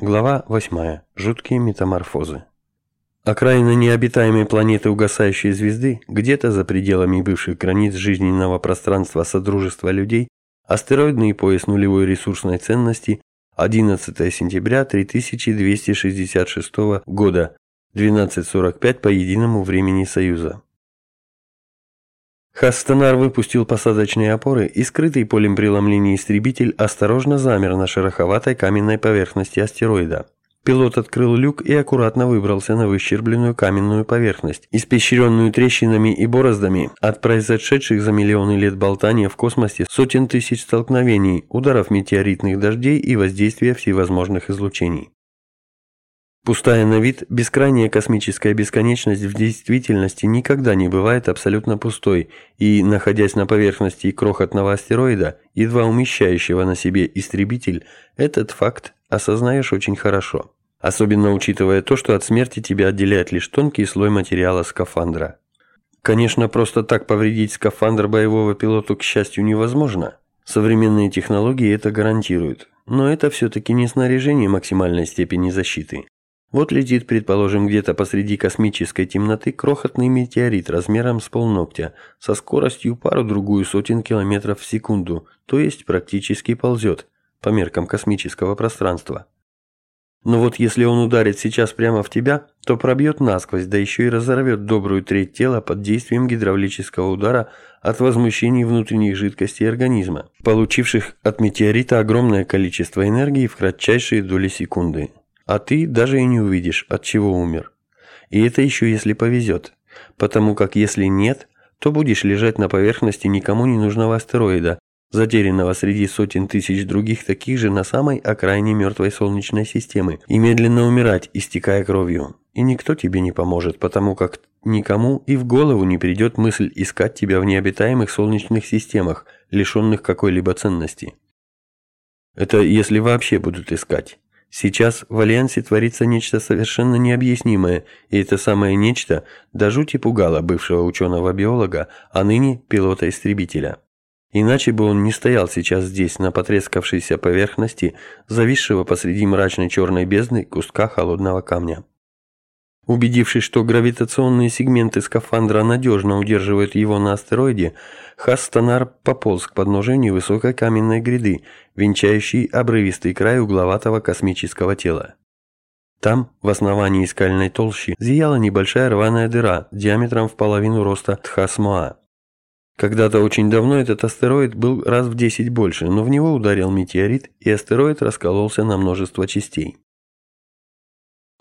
Глава 8. Жуткие метаморфозы. Окраина необитаемой планеты угасающей звезды, где-то за пределами бывших границ жизненного пространства Содружества людей, астероидный пояс нулевой ресурсной ценности, 11 сентября 3266 года, 12.45 по единому времени Союза. Хастанар выпустил посадочные опоры, и скрытый полем преломления истребитель осторожно замер на шероховатой каменной поверхности астероида. Пилот открыл люк и аккуратно выбрался на выщербленную каменную поверхность, испещренную трещинами и бороздами от произошедших за миллионы лет болтания в космосе сотен тысяч столкновений, ударов метеоритных дождей и воздействия всевозможных излучений. Пустая на вид, бескрайняя космическая бесконечность в действительности никогда не бывает абсолютно пустой, и, находясь на поверхности крохотного астероида, едва умещающего на себе истребитель, этот факт осознаешь очень хорошо. Особенно учитывая то, что от смерти тебя отделяет лишь тонкий слой материала скафандра. Конечно, просто так повредить скафандр боевого пилоту, к счастью, невозможно. Современные технологии это гарантируют. Но это все-таки не снаряжение максимальной степени защиты. Вот летит, предположим, где-то посреди космической темноты крохотный метеорит размером с полногтя, со скоростью пару-другую сотен километров в секунду, то есть практически ползет, по меркам космического пространства. Но вот если он ударит сейчас прямо в тебя, то пробьет насквозь, да еще и разорвет добрую треть тела под действием гидравлического удара от возмущений внутренних жидкостей организма, получивших от метеорита огромное количество энергии в кратчайшие доли секунды а ты даже и не увидишь, от чего умер. И это еще если повезет, потому как если нет, то будешь лежать на поверхности никому не нужного астероида, затерянного среди сотен тысяч других таких же на самой окраине мертвой Солнечной системы, и медленно умирать, истекая кровью. И никто тебе не поможет, потому как никому и в голову не придет мысль искать тебя в необитаемых Солнечных системах, лишенных какой-либо ценности. Это если вообще будут искать. Сейчас в Альянсе творится нечто совершенно необъяснимое, и это самое нечто до жути пугало бывшего ученого-биолога, а ныне пилота-истребителя. Иначе бы он не стоял сейчас здесь, на потрескавшейся поверхности, зависшего посреди мрачной черной бездны куска холодного камня. Убедившись, что гравитационные сегменты скафандра надежно удерживают его на астероиде, Хастанар пополз к подножию невысокой каменной гряды, венчающей обрывистый край угловатого космического тела. Там, в основании скальной толщи, зияла небольшая рваная дыра диаметром в половину роста Тхасмоа. Когда-то очень давно этот астероид был раз в 10 больше, но в него ударил метеорит, и астероид раскололся на множество частей.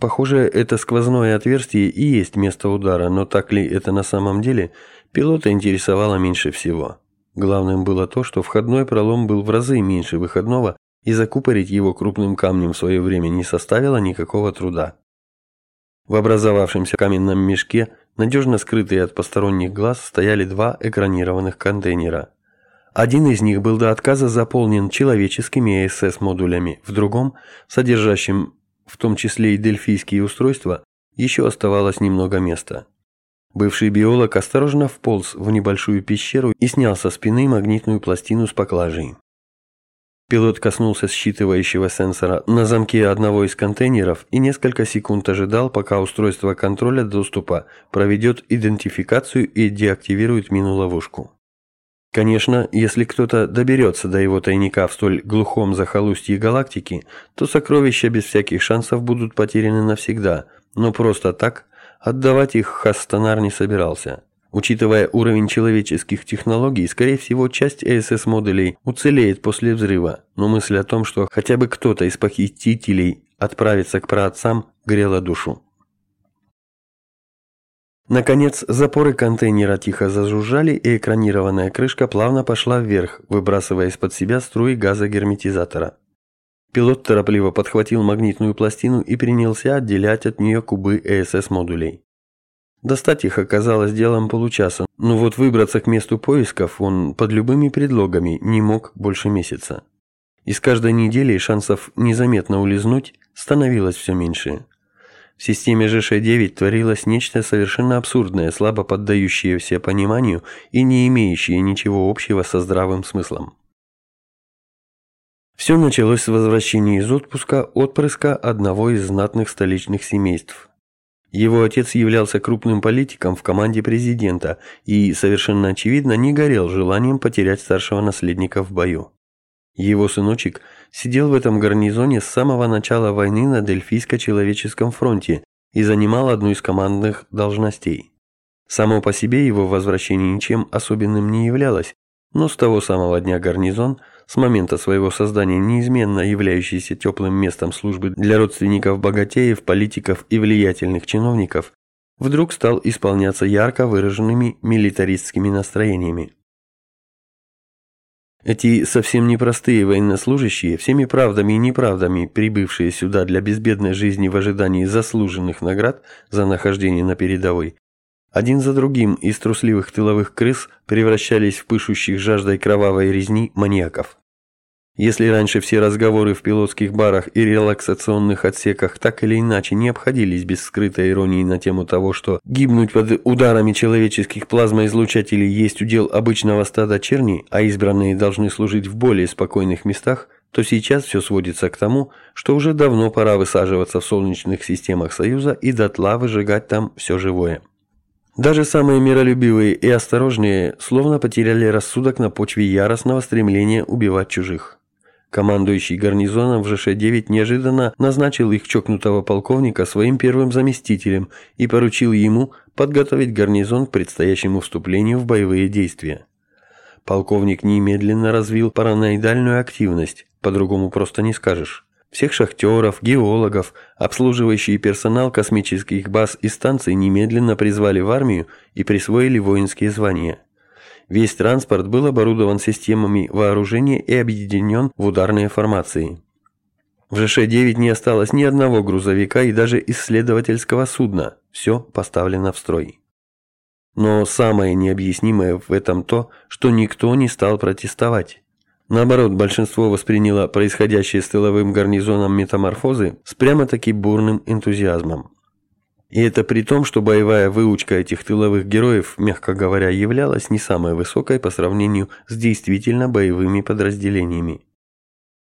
Похоже, это сквозное отверстие и есть место удара, но так ли это на самом деле, пилота интересовало меньше всего. Главным было то, что входной пролом был в разы меньше выходного, и закупорить его крупным камнем в свое время не составило никакого труда. В образовавшемся каменном мешке, надежно скрытые от посторонних глаз, стояли два экранированных контейнера. Один из них был до отказа заполнен человеческими АСС-модулями, в другом, содержащим в том числе и дельфийские устройства, еще оставалось немного места. Бывший биолог осторожно вполз в небольшую пещеру и снял со спины магнитную пластину с поклажей. Пилот коснулся считывающего сенсора на замке одного из контейнеров и несколько секунд ожидал, пока устройство контроля доступа проведет идентификацию и деактивирует мину-ловушку. Конечно, если кто-то доберется до его тайника в столь глухом захолустье галактики, то сокровища без всяких шансов будут потеряны навсегда, но просто так отдавать их Хастанар не собирался. Учитывая уровень человеческих технологий, скорее всего, часть АСС-модулей уцелеет после взрыва, но мысль о том, что хотя бы кто-то из похитителей отправится к праотцам, грела душу. Наконец, запоры контейнера тихо зажужжали, и экранированная крышка плавно пошла вверх, выбрасывая из-под себя струи газа герметизатора. Пилот торопливо подхватил магнитную пластину и принялся отделять от нее кубы ЭСС-модулей. Достать их оказалось делом получаса, но вот выбраться к месту поисков он под любыми предлогами не мог больше месяца. И с каждой неделей шансов незаметно улизнуть становилось все меньше. В системе ЖШ-9 творилось нечто совершенно абсурдное, слабо поддающееся пониманию и не имеющее ничего общего со здравым смыслом. Все началось с возвращения из отпуска отпрыска одного из знатных столичных семейств. Его отец являлся крупным политиком в команде президента и, совершенно очевидно, не горел желанием потерять старшего наследника в бою. Его сыночек сидел в этом гарнизоне с самого начала войны на Дельфийско-человеческом фронте и занимал одну из командных должностей. Само по себе его возвращение ничем особенным не являлось, но с того самого дня гарнизон, с момента своего создания неизменно являющийся теплым местом службы для родственников богатеев, политиков и влиятельных чиновников, вдруг стал исполняться ярко выраженными милитаристскими настроениями. Эти совсем непростые военнослужащие, всеми правдами и неправдами прибывшие сюда для безбедной жизни в ожидании заслуженных наград за нахождение на передовой, один за другим из трусливых тыловых крыс превращались в пышущих жаждой кровавой резни маньяков. Если раньше все разговоры в пилотских барах и релаксационных отсеках так или иначе не обходились без скрытой иронии на тему того, что гибнуть под ударами человеческих плазмоизлучателей есть удел обычного стада черни, а избранные должны служить в более спокойных местах, то сейчас все сводится к тому, что уже давно пора высаживаться в солнечных системах Союза и дотла выжигать там все живое. Даже самые миролюбивые и осторожные словно потеряли рассудок на почве яростного стремления убивать чужих. Командующий гарнизоном в ЖШ-9 неожиданно назначил их чокнутого полковника своим первым заместителем и поручил ему подготовить гарнизон к предстоящему вступлению в боевые действия. Полковник немедленно развил параноидальную активность, по-другому просто не скажешь. Всех шахтеров, геологов, обслуживающий персонал космических баз и станций немедленно призвали в армию и присвоили воинские звания. Весь транспорт был оборудован системами вооружения и объединен в ударные формации. В ЖШ-9 не осталось ни одного грузовика и даже исследовательского судна. Все поставлено в строй. Но самое необъяснимое в этом то, что никто не стал протестовать. Наоборот, большинство восприняло происходящее с тыловым гарнизоном метаморфозы с прямо-таки бурным энтузиазмом. И это при том, что боевая выучка этих тыловых героев, мягко говоря, являлась не самой высокой по сравнению с действительно боевыми подразделениями.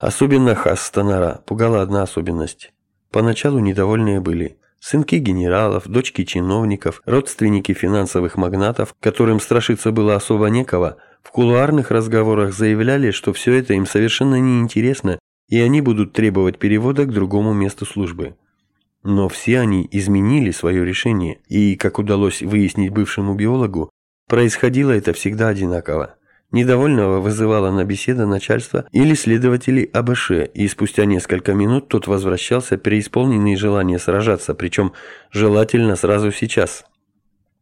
Особенно Хас-Станара пугала одна особенность. Поначалу недовольные были сынки генералов, дочки чиновников, родственники финансовых магнатов, которым страшиться было особо некого – в кулуарных разговорах заявляли, что все это им совершенно неинтересно, и они будут требовать перевода к другому месту службы. Но все они изменили свое решение, и, как удалось выяснить бывшему биологу, происходило это всегда одинаково. Недовольного вызывала на беседу начальство или следователи АБШ, и спустя несколько минут тот возвращался преисполненный желания сражаться, причем желательно сразу сейчас.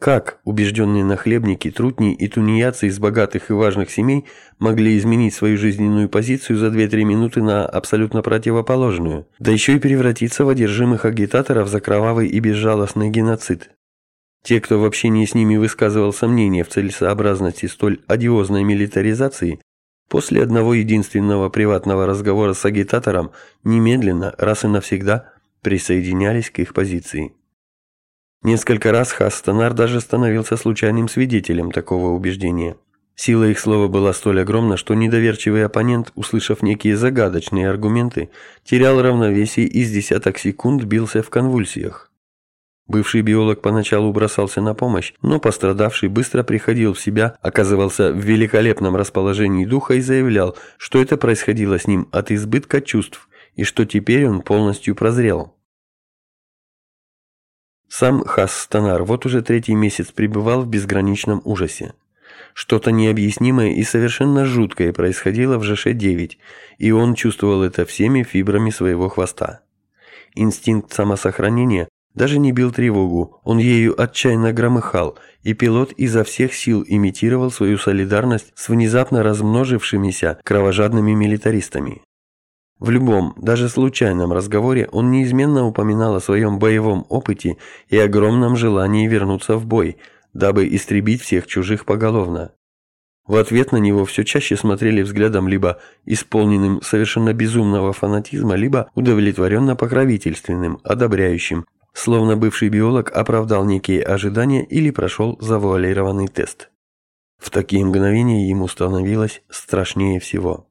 Как убежденные нахлебники, трутни и тунеядцы из богатых и важных семей могли изменить свою жизненную позицию за 2-3 минуты на абсолютно противоположную, да еще и превратиться в одержимых агитаторов за кровавый и безжалостный геноцид? Те, кто в общении с ними высказывал сомнения в целесообразности столь одиозной милитаризации, после одного единственного приватного разговора с агитатором немедленно, раз и навсегда, присоединялись к их позиции. Несколько раз Хастанар даже становился случайным свидетелем такого убеждения. Сила их слова была столь огромна, что недоверчивый оппонент, услышав некие загадочные аргументы, терял равновесие и с десяток секунд бился в конвульсиях. Бывший биолог поначалу бросался на помощь, но пострадавший быстро приходил в себя, оказывался в великолепном расположении духа и заявлял, что это происходило с ним от избытка чувств и что теперь он полностью прозрел. Сам Хас-Станар вот уже третий месяц пребывал в безграничном ужасе. Что-то необъяснимое и совершенно жуткое происходило в ЖШ-9, и он чувствовал это всеми фибрами своего хвоста. Инстинкт самосохранения даже не бил тревогу, он ею отчаянно громыхал, и пилот изо всех сил имитировал свою солидарность с внезапно размножившимися кровожадными милитаристами. В любом, даже случайном разговоре он неизменно упоминал о своем боевом опыте и огромном желании вернуться в бой, дабы истребить всех чужих поголовно. В ответ на него все чаще смотрели взглядом либо исполненным совершенно безумного фанатизма, либо удовлетворенно покровительственным, одобряющим, словно бывший биолог оправдал некие ожидания или прошел завуалированный тест. В такие мгновения ему становилось страшнее всего.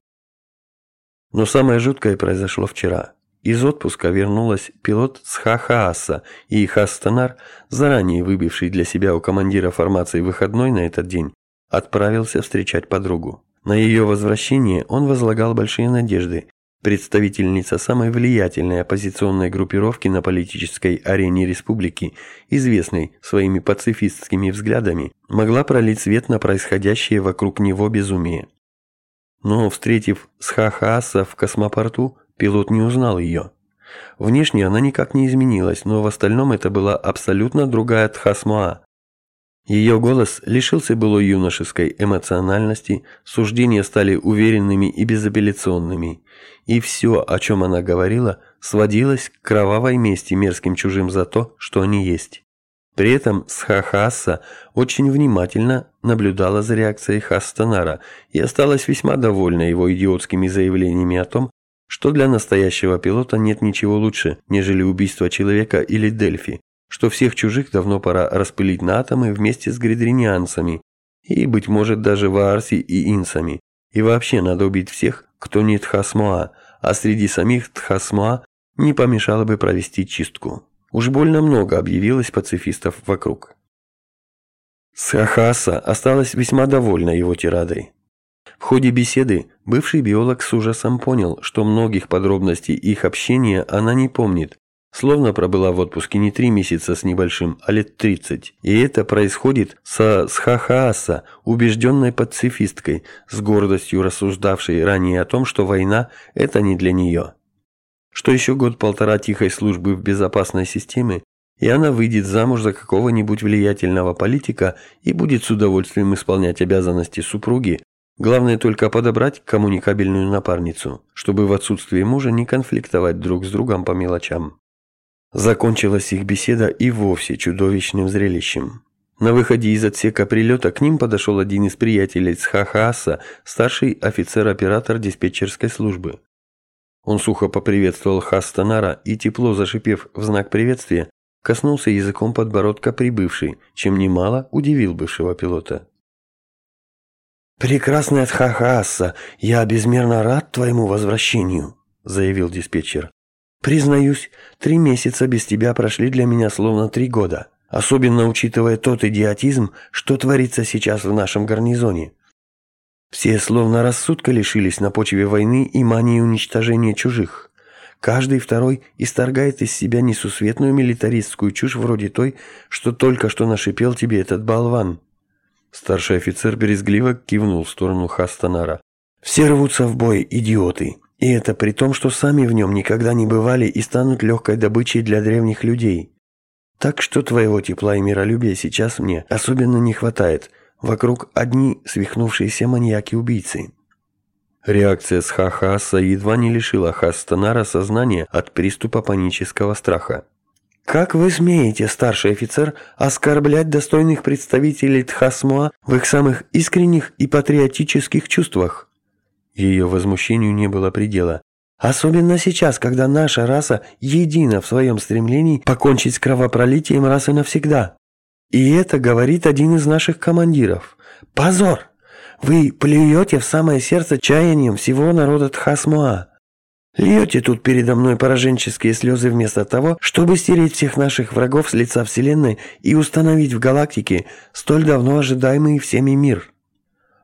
Но самое жуткое произошло вчера. Из отпуска вернулась пилот с Хахааса, и Хастанар, заранее выбивший для себя у командира формации выходной на этот день, отправился встречать подругу. На ее возвращение он возлагал большие надежды. Представительница самой влиятельной оппозиционной группировки на политической арене республики, известной своими пацифистскими взглядами, могла пролить свет на происходящее вокруг него безумие. Но, встретив Схахааса в космопорту, пилот не узнал ее. Внешне она никак не изменилась, но в остальном это была абсолютно другая Тхасмаа. Ее голос лишился былой юношеской эмоциональности, суждения стали уверенными и безапелляционными, и все, о чем она говорила, сводилось к кровавой мести мерзким чужим за то, что они есть. При этом Схахаса очень внимательно наблюдала за реакцией Хастанара и осталась весьма довольна его идиотскими заявлениями о том, что для настоящего пилота нет ничего лучше, нежели убийство человека или Дельфи, что всех чужих давно пора распылить на атомы вместе с гридринианцами и, быть может, даже ваарси и инсами. И вообще надо убить всех, кто не Тхасмоа, а среди самих Тхасмоа не помешало бы провести чистку. Уж больно много объявилось пацифистов вокруг. Сахаса осталась весьма довольна его тирадой. В ходе беседы бывший биолог с ужасом понял, что многих подробностей их общения она не помнит, словно пробыла в отпуске не три месяца с небольшим, а лет тридцать. И это происходит со Схахааса, убежденной пацифисткой, с гордостью рассуждавшей ранее о том, что война – это не для нее что еще год-полтора тихой службы в безопасной системе, и она выйдет замуж за какого-нибудь влиятельного политика и будет с удовольствием исполнять обязанности супруги, главное только подобрать коммуникабельную напарницу, чтобы в отсутствие мужа не конфликтовать друг с другом по мелочам. Закончилась их беседа и вовсе чудовищным зрелищем. На выходе из отсека прилета к ним подошел один из приятелей с Хахааса, старший офицер-оператор диспетчерской службы. Он сухо поприветствовал Хастанара и, тепло зашипев в знак приветствия, коснулся языком подбородка прибывший, чем немало удивил бывшего пилота. «Прекрасный Атхахааса, я безмерно рад твоему возвращению», – заявил диспетчер. «Признаюсь, три месяца без тебя прошли для меня словно три года, особенно учитывая тот идиотизм, что творится сейчас в нашем гарнизоне. Все словно рассудка лишились на почве войны и мании уничтожения чужих. Каждый второй исторгает из себя несусветную милитаристскую чушь вроде той, что только что нашипел тебе этот болван. Старший офицер березгливо кивнул в сторону Хастанара. «Все рвутся в бой, идиоты. И это при том, что сами в нем никогда не бывали и станут легкой добычей для древних людей. Так что твоего тепла и миролюбия сейчас мне особенно не хватает». Вокруг одни свихнувшиеся маньяки-убийцы. Реакция с Хахаса едва не лишила Хастанара сознания от приступа панического страха. «Как вы смеете, старший офицер, оскорблять достойных представителей Тхасмуа в их самых искренних и патриотических чувствах?» Ее возмущению не было предела. «Особенно сейчас, когда наша раса едина в своем стремлении покончить с кровопролитием раз и навсегда». И это говорит один из наших командиров. Позор! Вы плюете в самое сердце чаянием всего народа Тхасмуа. Льете тут передо мной пораженческие слезы вместо того, чтобы стереть всех наших врагов с лица Вселенной и установить в галактике столь давно ожидаемый всеми мир.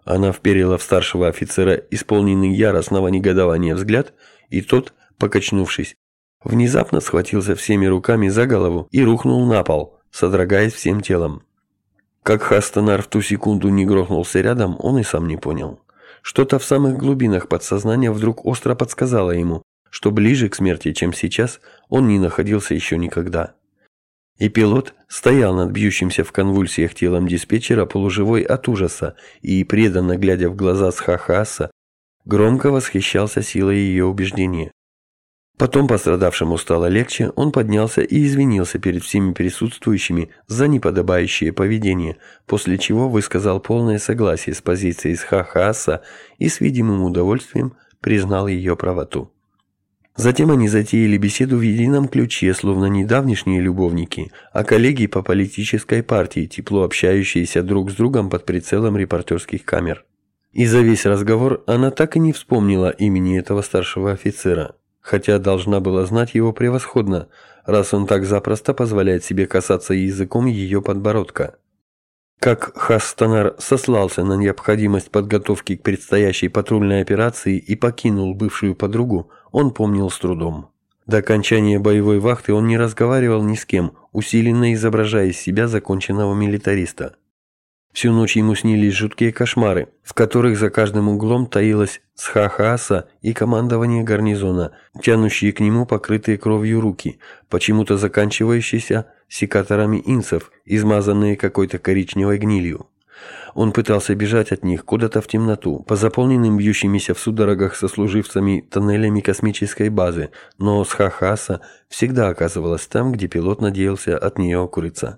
Она вперила в старшего офицера исполненный яростного негодования взгляд, и тот, покачнувшись, внезапно схватился всеми руками за голову и рухнул на пол – содрогаясь всем телом. Как Хастанар в ту секунду не грохнулся рядом, он и сам не понял. Что-то в самых глубинах подсознания вдруг остро подсказало ему, что ближе к смерти, чем сейчас, он не находился еще никогда. И пилот стоял над бьющимся в конвульсиях телом диспетчера полуживой от ужаса и, преданно глядя в глаза с Хахаса, громко восхищался силой ее убеждения. Потом пострадавшему стало легче, он поднялся и извинился перед всеми присутствующими за неподобающее поведение, после чего высказал полное согласие с позицией Схахаса и с видимым удовольствием признал ее правоту. Затем они затеяли беседу в едином ключе, словно не давнишние любовники, а коллеги по политической партии, тепло общающиеся друг с другом под прицелом репортерских камер. И за весь разговор она так и не вспомнила имени этого старшего офицера, хотя должна была знать его превосходно, раз он так запросто позволяет себе касаться языком ее подбородка. Как Хастанар сослался на необходимость подготовки к предстоящей патрульной операции и покинул бывшую подругу, он помнил с трудом. До окончания боевой вахты он не разговаривал ни с кем, усиленно изображая из себя законченного милитариста. Всю ночь ему снились жуткие кошмары, в которых за каждым углом таилась схахаса и командование гарнизона, тянущие к нему покрытые кровью руки, почему-то заканчивающиеся секаторами инцев, измазанные какой-то коричневой гнилью. Он пытался бежать от них куда-то в темноту, по заполненным бьющимися в судорогах сослуживцами тоннелями космической базы, но Схахаса всегда оказывалась там, где пилот надеялся от нее укрыться.